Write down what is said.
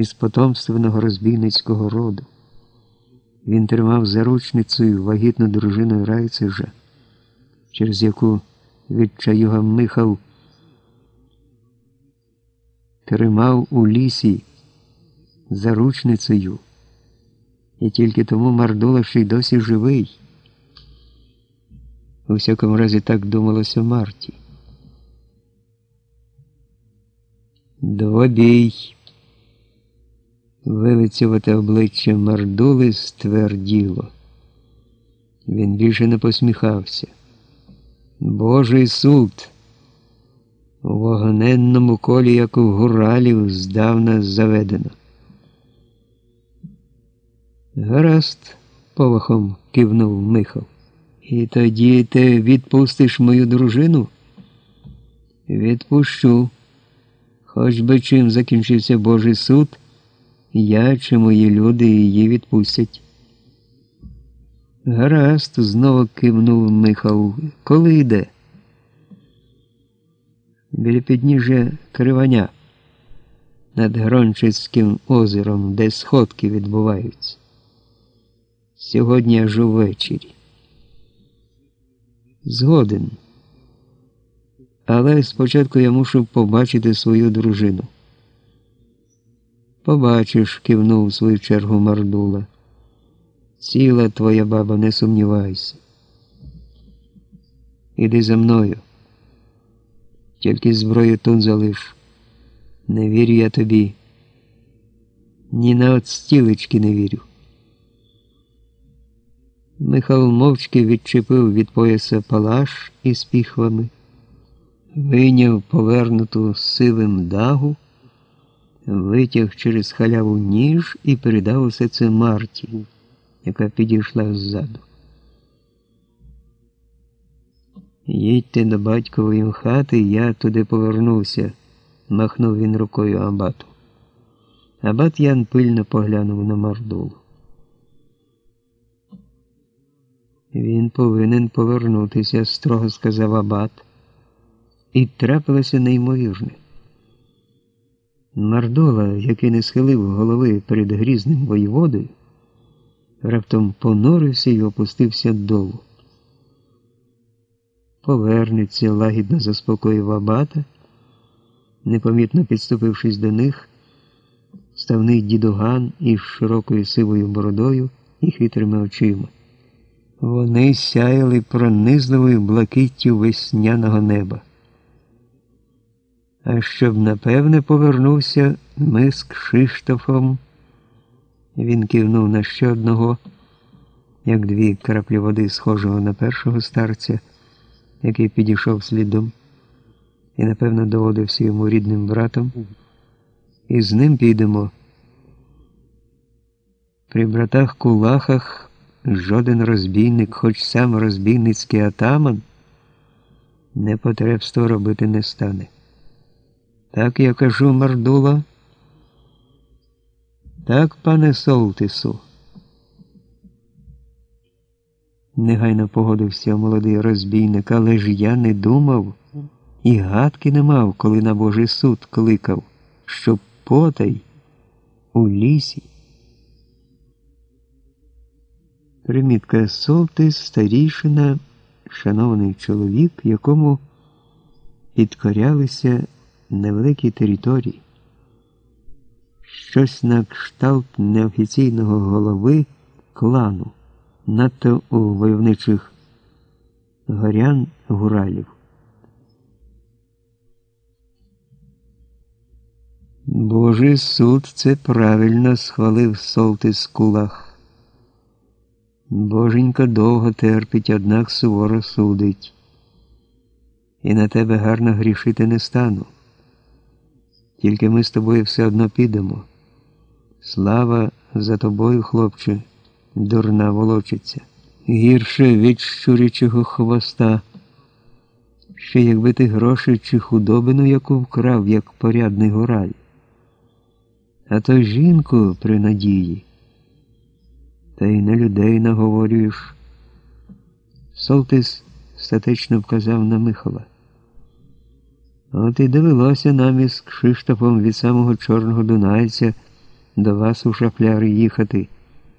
із потомственного розбійницького роду. Він тримав заручницею вагітну дружину Райцежа, через яку відчаюга Михав тримав у лісі заручницею, і тільки тому Мардула ще й досі живий. У всякому разі так думалося Марті. Двобій. Вилицювате обличчя Мардули стверділо. Він більше не посміхався. Божий суд. У вогненному колі, як у гуралів, здавна заведено. Гаразд, повахом кивнув Михал. І тоді ти відпустиш мою дружину? Відпущу. Хоч би чим закінчився Божий суд, я чи мої люди її відпустять. Гаразд, знову кивнув Михал. Коли йде? Біля підніжжя Криваня над Грончицьким озером, де сходки відбуваються. Сьогодні аж увечері. Згоден. Але спочатку я мушу побачити свою дружину. Побачиш, кивнув в свою чергу Мардула. Ціла твоя баба, не сумнівайся. Іди за мною. Тільки зброю тут залиш. Не вірю я тобі. Ні на от стілечки не вірю. Михайло мовчки відчепив від пояса палаш із піхвами, вийняв повернуту сивим дагу, витяг через халяву ніж і передав усе це Марті, яка підійшла ззаду. Їдьте до батькової хати, я туди повернувся, махнув він рукою Абату. Абат Ян пильно поглянув на Мардулу. Він повинен повернутися, строго сказав Абат. І трапилося неймовірне. Мардола, який не схилив голови перед грізним воєводою, раптом понурився і опустився долу. Повернеться, лагідно заспокоїв Абата, непомітно підступившись до них, ставний дідуган із широкою сивою бородою і хитрими очима. Вони сяяли пронизливою блакиттю весняного неба. А щоб напевне повернувся ми з Кшиштофом, він кивнув на ще одного, як дві краплі води, схожого на першого старця, який підійшов слідом, і, напевно, доводився йому рідним братом, і з ним підемо. При братах Кулахах. Жоден розбійник, хоч сам розбійницький атаман, непотребство робити не стане. Так я кажу, Мардула. Так, пане Солтису. Негайно погодився молодий розбійник, але ж я не думав і гадки не мав, коли на Божий суд кликав, щоб потай у лісі. Примітка Солтис старішина, шанований чоловік, якому підкорялися невеликі території. Щось на кшталт неофіційного голови клану, надто у войовничих горян гуралів. Божий суд це правильно схвалив Солтис Кулах. Боженька довго терпить, однак суворо судить. І на тебе гарно грішити не стану. Тільки ми з тобою все одно підемо. Слава за тобою, хлопче, дурна волочиться. Гірше від щурячого хвоста. Ще якби ти гроші чи худобину яку вкрав, як порядний гораль. А то жінку при надії. Та й на людей наговорюєш. Солтис статечно вказав на Михала. От і довелося нам із Кшиштофом від самого Чорного Дунайця до вас у шафляри їхати.